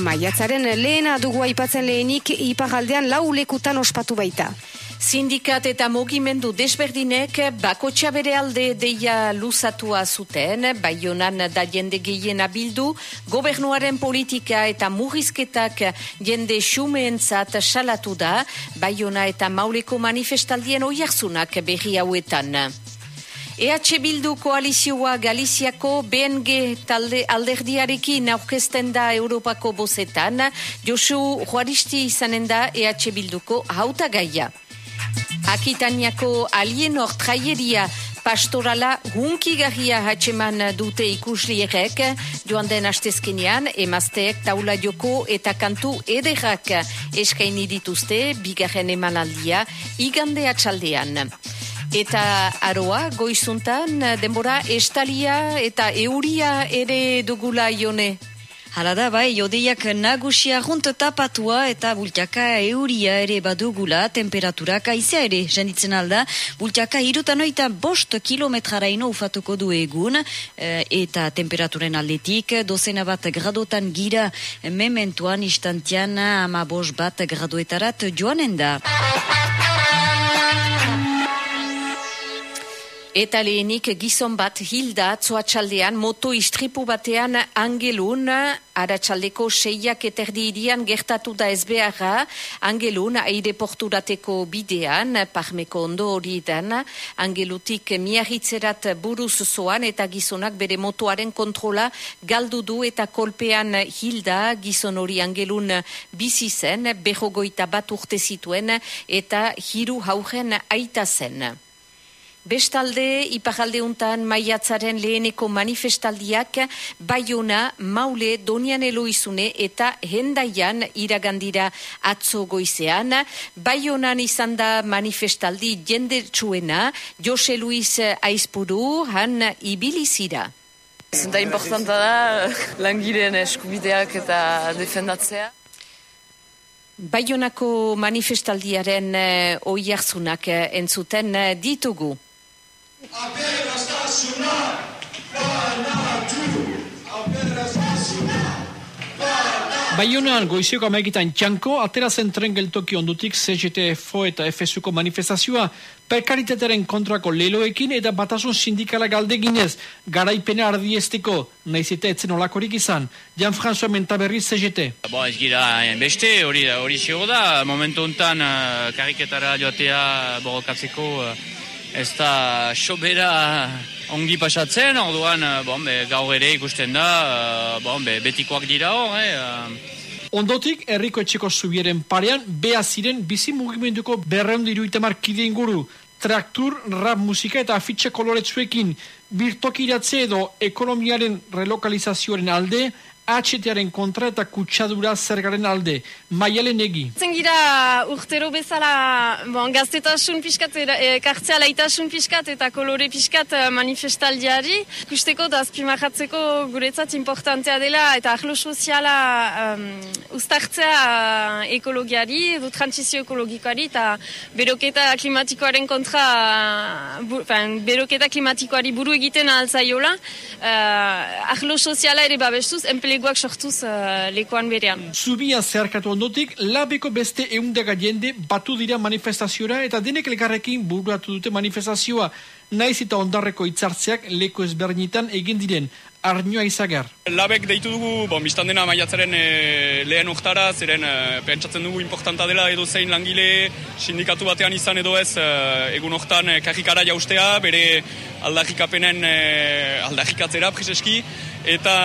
Maiatzaren lehena dugu aipatzen lehenik iparaldean lau lekutan ospatu baita. Sindikat eta mogimendu desberdinek bakotxa bere alde deia luzatua zuten, baionan da jende gehiena bildu, gobernuaren politika eta murrizketak jende xumeentzat salatu da, baiona eta mauleko manifestaldien oiarzunak berri hauetan. EH Bildu koalizioa Galiziako BNG talde alderdiarekin aurkezten da Europako bozetan, Josu Juaristi izanen da EH Bilduko hautagaia. Akitaniako alienor traieria pastorala hunkigarria hatxeman dute ikuslierek, joan den astezkenean, emazteek taula joko eta kantu ederrak eskaini dituzte, bigarren emanaldia, igande atxaldean. Eta aroa, goizuntan, denbora, estalia eta euria ere dugula ione. Hala da, bai, jodeiak nagusia junt tapatua eta bultiaka euria ere badugula, temperaturak aizea ere, jenditzen alda, bultiaka irutan oita bost kilometrara ino ufatuko du egun, eh, eta temperaturen aldetik, dozena bat gradotan gira, mementuan istantian ama bost bat gradoetarat joanen da. Eta lehenik gizon bat hilda atzoatxaldean moto istripu batean angelun, aratsaldeko seiak eterdi irian gertatu da ezbeharra, angelun aireporturateko bidean, parmeko ondo hori dan, angelutik miarritzerat buruz zoan eta gizonak bere motoaren kontrola galdu du eta kolpean hilda gizon hori angelun bizi zen, behogoita bat urte zituen eta hiru haugen aita zen. Bestalde, ipagaldeuntan maiatzaren leheneko manifestaldiak Baiona, Maule, Donian Eloizune eta Hendaian iragandira atzo goizean. Baionan izan da manifestaldi jende txuena, Jose Luis Aizpuru, han ibilizira. Zenta importanta da, langileen eskubideak eta defendatzea. Baionako manifestaldiaren uh, oiarzunak uh, entzuten uh, ditugu. Baionan goizeko amaikitan txanko, aterazen tren geltoki ondutik CGTFO eta FSUko manifestazioa perkaritateren kontrako leloekin eta batasun sindikala galdeginez garaipena ardiesteko, nahiz eta etzen olakorik izan. Jan-François Mentaberri CGT. Bo, ez gira, beste hori hori zio da, momentu hontan uh, kariketara joatea borrokatzeko uh, ez da sobera ongi pasatzen, orduan bon, be, gaur ere ikusten da, uh, bon, be, betikoak dira hor, eh, uh, Ondotik, herriko etxeko zubieren parean, beha ziren bizi mugimenduko berreun iruitamar kide inguru, traktur, rap musika eta afitxe koloretsuekin, birtokiratze edo ekonomiaren relokalizazioaren alde, HTaren kontra eta kutsadura zergaren alde. Maialen egi. Zengira urtero bezala bon, gaztetasun piskat, e, kartzea laitasun piskat eta kolore piskat eh, manifestaldiari. Kusteko da azpimahatzeko guretzat importantea dela eta ahlo soziala um, ustartzea ekologiari, edo transizio ekologikoari eta beroketa klimatikoaren kontra, bu, fin, beroketa klimatikoari buru egiten altzaiola. Uh, ahlo soziala ere babestuz, enpleguak sortuz uh, lekuan berean. Zubia zeharkatu ondotik, labeko beste eundega jende batu dira manifestaziora eta denek elkarrekin buruatu dute manifestazioa. Naiz eta ondarreko hitzartzeak leku ezberdinetan egin diren. Arnioa izagar. Labek deitu dugu, bon, biztan dena maiatzaren e, lehen urtara, zeren e, pentsatzen dugu importanta dela edo zein langile sindikatu batean izan edo ez e, egun hortan e, karrikara jaustea, bere aldarrikapenen e, aldarrikatzera preseski, eta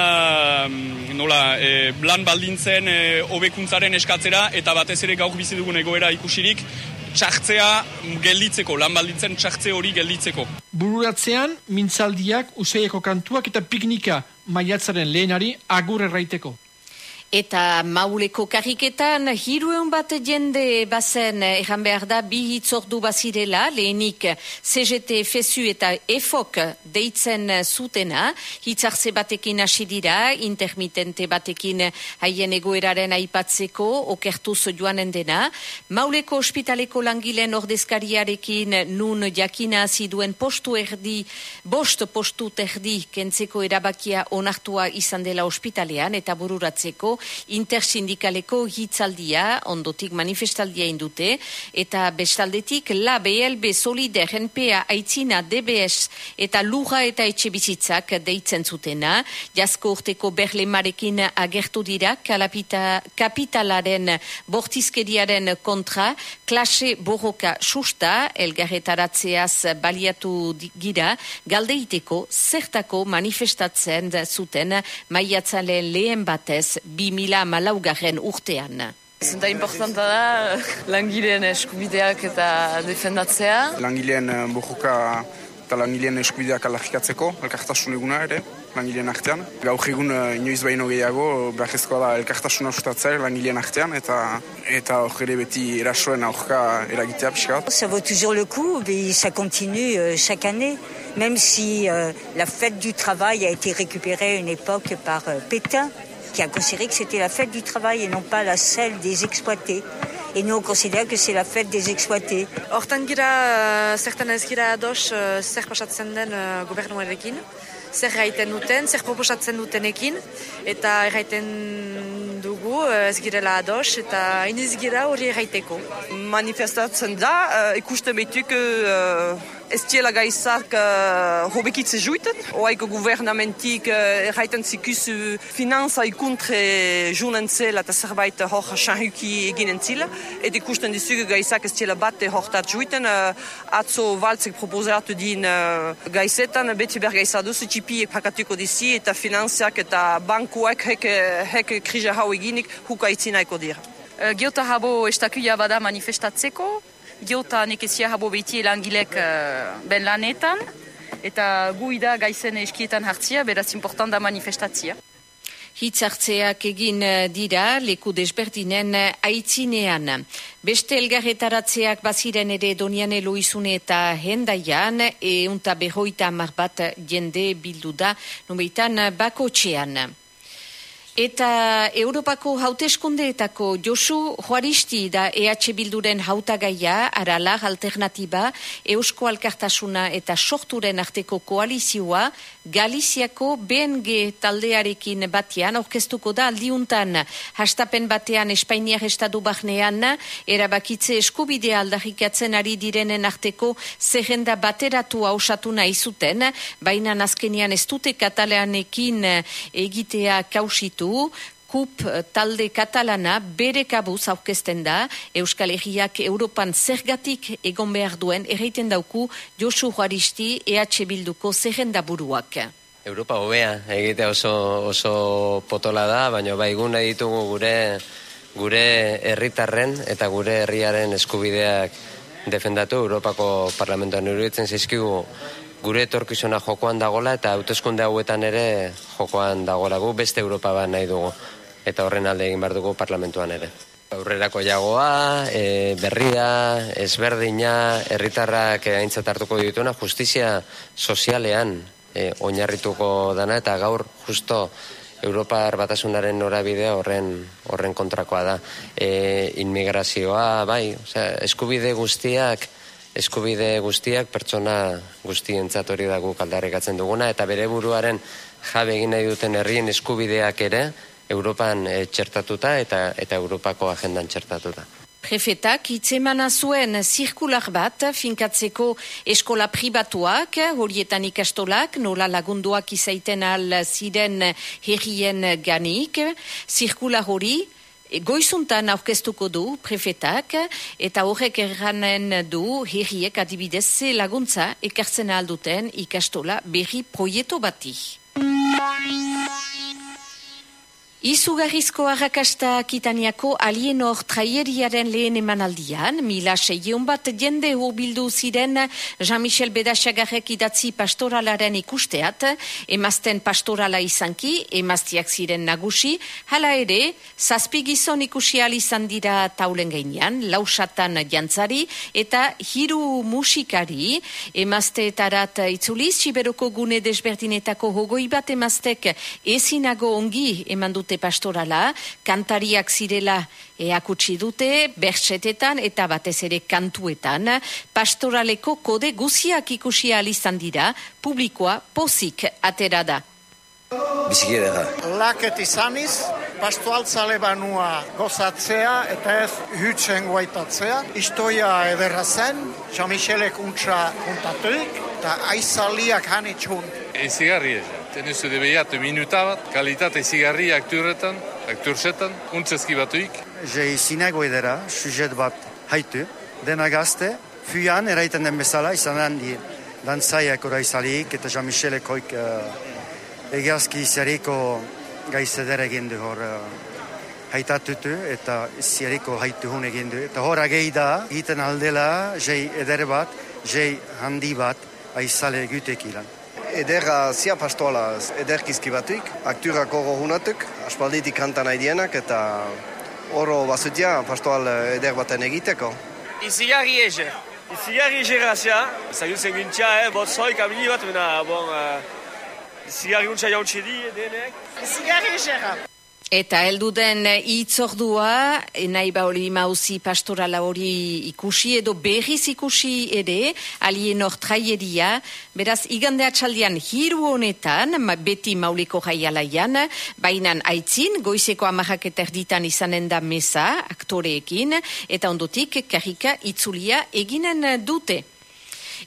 mm, nola, e, lan baldintzen hobekuntzaren eskatzera, eta batez ere gauk bizi dugun egoera ikusirik, txartzea gelditzeko, lan baldintzen txartze hori gelditzeko. Bururatzean, mintzaldiak, useieko kantuak eta piknika maiatzaren lehenari agur erraiteko. Eta mauleko kariketan hirueun bat jende bazen ejan behar da bi hitzordu bazirela, lehenik CGT, FSU eta EFOK deitzen zutena, hitzarze batekin hasi dira, intermitente batekin haien egoeraren aipatzeko, okertuz joanen dena. Mauleko ospitaleko langileen ordezkariarekin nun jakina hasi duen postu erdi, bost postu terdi kentzeko erabakia onartua izan dela ospitalean eta bururatzeko, intersindikaleko hitzaldia, ondotik manifestaldia indute, eta bestaldetik la BLB Solider NPA Aitzina DBS eta Lura eta etxe bizitzak deitzen zutena, jasko urteko berlemarekin agertu dira kalapita, kapitalaren bortizkeriaren kontra, klase borroka susta, elgarretaratzeaz baliatu gira, galdeiteko zertako manifestatzen zuten maiatzalen lehen batez 2000 malaugarren urtean. Zenta importanta da langileen eskubideak eta defendatzea. Langileen borroka eta langileen eskubideak aldarrikatzeko, elkartasun eguna ere, langileen artean. Gaur egun inoiz baino gehiago, beharrezkoa da elkartasuna sustatzea langileen artean, eta eta hor ere beti erasoen aurka eragitea pixka bat. Ça vaut toujours le coup, mais ça continue euh, chaque année, même si euh, la fête du travail a été récupérée à une époque par euh, Pétain, qui a considéré que c'était la fête du travail et non pas la celle des exploités. Et nous, on considère que c'est la fête des exploités. Hortan gira, zertan ez gira ados, uh, zer pasatzen den uh, gobernuarekin, zer gaiten duten, zer proposatzen dutenekin, eta erraiten dugu ez girela ados, eta iniz gira hori erraiteko. Manifestatzen da, ikusten behituk uh, ez diela gaizak uh, hobekitze juiten. Oaiko guvernamentik uh, erraiten zikusu finanza ikuntre junen zela eta zerbait hor sanhuki eginen zila. Et ikusten dizugu gaizak ez diela bat hortat juiten. Uh, atzo valtzek proposatu din uh, gaizetan, beti bergaizadu txipi pakatuko dizi eta finanziak eta bankuak hek, hek kriza hau eginik huka itzinaiko dira. Uh, Giota habo estakuia bada manifestatzeko, Giota nekezia habo behiti langilek uh, ben lanetan, eta guida gaizen eskietan hartzia, beraz important da manifestatzia. Hitzartzeak egin dira leku desberdinen aitzinean. Beste elgarretaratzeak baziren ere donian eloizune eta hendaian, eunta behoita amar bat jende bildu da, numeitan bako txean. Eta Europako hauteskundeetako Josu Juaristi da EH Bilduren hautagaia, aralar alternatiba, Eusko Alkartasuna eta sorturen arteko koalizioa, Galiziako BNG taldearekin batean, orkestuko da aldiuntan, hastapen batean Espainiak estadu bahnean, erabakitze eskubidea aldarrikatzen ari direnen arteko zerrenda bateratu hausatu nahi zuten, baina azkenian ez dute kataleanekin egitea kausitu, KUP talde katalana bere kabuz aurkezten da, Euskal Herriak Europan zergatik egon behar duen erreiten dauku Josu Juaristi EH Bilduko zerrenda buruak. Europa hobea egitea oso, oso potola da, baina bai gune ditugu gure gure herritarren eta gure herriaren eskubideak defendatu Europako Parlamentoan iruditzen zaizkigu gure etorkizuna jokoan dagola eta hauteskunde hauetan ere jokoan dagola gu beste Europa bat nahi dugu eta horren alde egin behar dugu parlamentuan ere. Aurrerako jagoa, e, berria, ezberdina, herritarrak aintzat hartuko dituna, justizia sozialean e, oinarrituko dana eta gaur justo Europar batasunaren norabidea horren horren kontrakoa da. E, inmigrazioa, bai, osea, eskubide guztiak eskubide guztiak pertsona guztientzat hori da guk aldarrikatzen duguna eta bere buruaren jabe egin nahi duten herrien eskubideak ere Europan e, txertatuta eta eta Europako agendan txertatuta. Prefetak itzemana zuen zirkular bat finkatzeko eskola pribatuak, horietan ikastolak, nola lagunduak izaiten al ziren herrien ganik, zirkular hori, Goizuntan aurkeztuko du prefetak eta horrek erranen du herriek adibidez ze laguntza ekartzen alduten ikastola berri proieto bati. Izugarrizko arrakasta kitaniako alienor traieriaren lehen emanaldian, mila seion bat jende bildu ziren Jean-Michel Bedasagarrek idatzi pastoralaren ikusteat, emazten pastorala izanki, emaztiak ziren nagusi, hala ere, zazpigizon ikusi izan dira taulen gainean, lausatan jantzari, eta hiru musikari, emazteetarat itzuliz, siberoko gune desberdinetako hogoi bat emaztek ezinago ongi eman dute pastorala, kantariak zirela eakutsi dute, bertsetetan eta batez ere kantuetan, pastoraleko kode guziak ikusi izan dira, publikoa pozik atera da. Biziki edera. Laket izaniz, pastoaltzale banua gozatzea eta ez hützen guaitatzea. Istoia ederra zen, Jean-Michelek untsa kontatuik, eta aizaliak hanitxun. Ezigarri ez. Tenezu de behiat minuta bat, kalitate ezigarri akturetan, aktursetan, untzezki batuik. Je zinego edera, sujet bat haitu, dena gazte, fuian eraiten den bezala, izan handi dantzaiak ora izalik, eta Jean-Michelek hoik uh, egiazki zeriko gaizedera egin du hor uh, haitatutu eta zeriko haitu hun egin du. Eta hor agei da, egiten aldela, jei eder bat, jei handi bat, aizale gutekilan. Ederra zia pastoala ederkizki batuik, akturak oro hunatuk, aspalditik kantan nahi dienak eta oro bazutia pastoal eder baten egiteko. Izigarri eze. Izigarri eze grazia. Zagutzen gintia, eh, bot zoik bat, mena, bon, uh, izigarri untsa jauntxe di, denek. Izigarri eze Eta helduden itzordua, nahi ba hori mauzi pastorala hori ikusi edo berriz ikusi ere, alien hor traiedia, beraz igande atxaldian hiru honetan, ma, beti mauliko jaialaian, bainan aitzin, goizeko amahak eta erditan izanen da mesa, aktoreekin, eta ondotik karika itzulia eginen dute.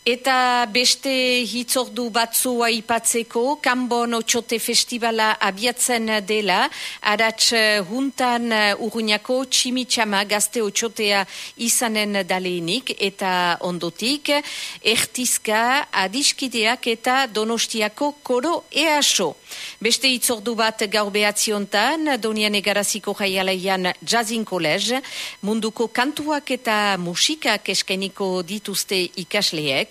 Eta beste hitzordu batzua ipatzeko, Kanbon Otxote Festivala abiatzen dela, aratz juntan urruñako tximitxama gazte Otxotea izanen daleinik, eta ondotik, ertizka adiskideak eta donostiako koro easo. Beste hitzordu bat gaur behatziontan, donian egaraziko jaialaian Jazzin College, munduko kantuak eta musikak eskeniko dituzte ikasleek,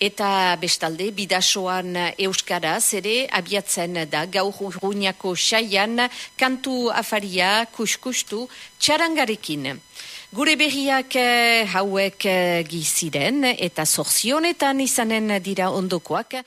eta bestalde bidasoan euskaraz ere abiatzen da gaur urruñako xaian kantu afaria kuskustu txarangarekin. Gure berriak hauek giziren eta zorzionetan izanen dira ondokoak.